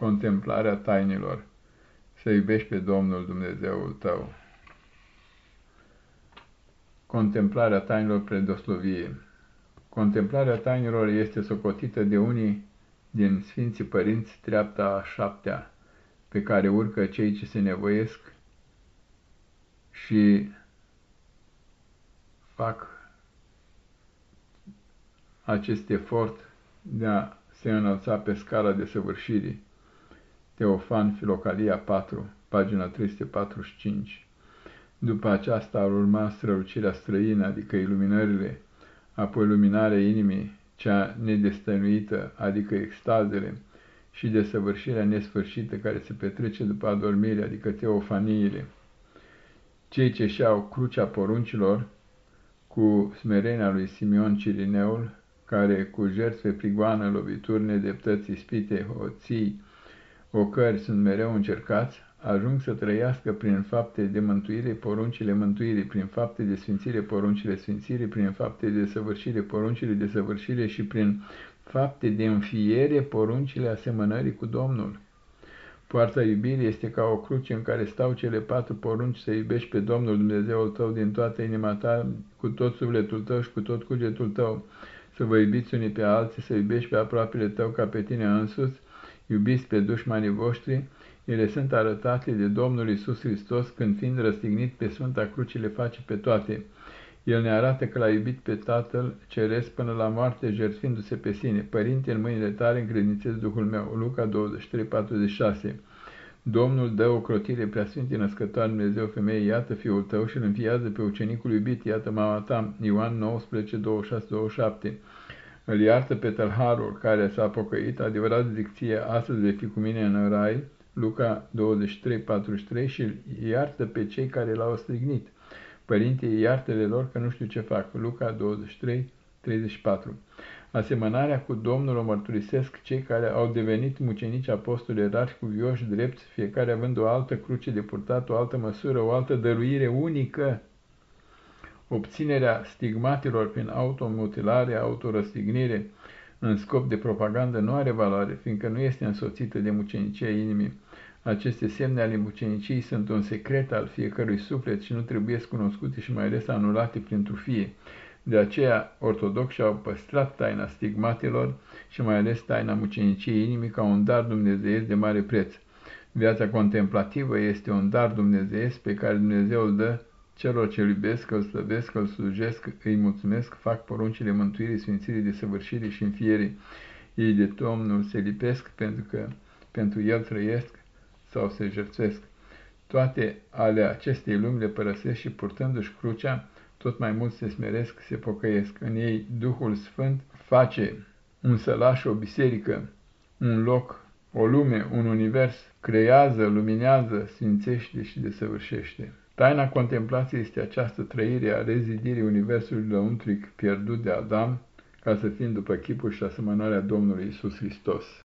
contemplarea tainelor, să iubești pe Domnul Dumnezeul tău. Contemplarea tainelor predoslovie Contemplarea tainelor este socotită de unii din Sfinții Părinți treapta a șaptea, pe care urcă cei ce se nevoiesc și fac acest efort de a se înălța pe scala de săvârșirii. Teofan, Filocalia 4, pagina 345. După aceasta ar urma strălucirea străină, adică iluminările, apoi luminarea inimii, cea nedestăinuită, adică extazele, și desăvârșirea nesfârșită care se petrece după adormire, adică teofaniile. Cei ce și-au crucea poruncilor, cu smerenia lui Simeon Cirineul, care cu jertfe prigoană, lovituri, nedeptăți, ispite, hoții, ocări sunt mereu încercați, ajung să trăiască prin fapte de mântuire poruncile mântuirii, prin fapte de sfințire poruncile sfințirii, prin fapte de săvârșire poruncile de săvârșire și prin fapte de înfiere poruncile asemănării cu Domnul. Poarta iubirii este ca o cruce în care stau cele patru porunci să iubești pe Domnul Dumnezeul tău din toată inima ta, cu tot sufletul tău și cu tot cugetul tău, să vă iubiți unii pe alții, să iubești pe aproapele tău ca pe tine însuți, iubiți pe dușmanii voștri, ele sunt arătate de Domnul Isus Hristos când fiind răstignit pe Sfânta Cruce le face pe toate. El ne arată că l-a iubit pe Tatăl Ceresc până la moarte, jertfindu-se pe sine. Părinte, în mâinile tale încredințez Duhul meu. Luca 23, 46 Domnul dă o crotire preasfinte născătoare Dumnezeu femeie, iată fiul tău și îl înfiază pe ucenicul iubit, iată mama ta, Ioan 19, 26, 27. Îl iartă pe tălharul care s-a pocăit, adevărat zic ție, astăzi vei fi cu mine în rai, Luca 23, 43 și îl iartă pe cei care l-au strignit. Părinte, iartele lor că nu știu ce fac. Luca 23, 34. Asemănarea cu Domnul o mărturisesc cei care au devenit mucenici apostoli rari vioși drepți, fiecare având o altă cruce de purtat, o altă măsură, o altă dăruire unică. Obținerea stigmatelor prin automutilare, autorăstignire, în scop de propagandă nu are valoare, fiindcă nu este însoțită de mucenicia inimii. Aceste semne ale muceniciei sunt un secret al fiecărui suflet și nu trebuie cunoscute și mai ales anulate prin trufie. De aceea, ortodoxii au păstrat taina stigmatelor și mai ales taina muceniciei inimii ca un dar dumnezeiesc de mare preț. Viața contemplativă este un dar dumnezeiesc pe care Dumnezeu îl dă celor ce iubesc, îl slăvesc, îl slujesc, îi mulțumesc, fac poruncile mântuirii, sfințirii, de săvârșirii și înfierii. Ei de Domnul se lipesc pentru că pentru El trăiesc sau se jertfesc. Toate ale acestei lumi le părăsesc și purtându-și crucea, tot mai mult se smeresc, se pocăiesc. În ei Duhul Sfânt face un sălaș, o biserică, un loc, o lume, un univers, creează, luminează, sfințește și desăvârșește. Taina contemplației este această trăire a rezidirii universului lăuntric pierdut de Adam, ca să fim după chipul și asemănarea Domnului Isus Hristos.